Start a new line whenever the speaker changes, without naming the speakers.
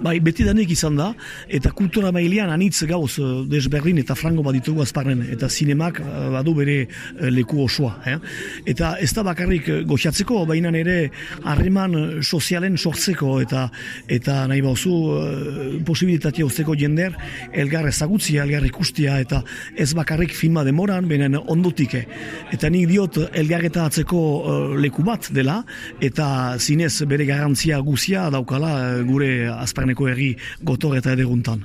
Bai, beti danik izan da, eta kultura mailean anitz gauz eh, desberdin eta frango baditugu azparnen, eta zinemak eh, badu bere eh, leku osoa. Eh? Eta ez da bakarrik goxatzeko, baina ere harreman sozialen sortzeko, eta eta nahi bauzu posibilitatea uzteko jender, elgar ezagutzia, elgar ikustia, eta ez bakarrik filma demoran, benen ondutik. Eta nik diot elgarreta atzeko leku bat dela, eta zinez bere garantzia guzia daukala gure azparneko herri gotor eta edeguntan.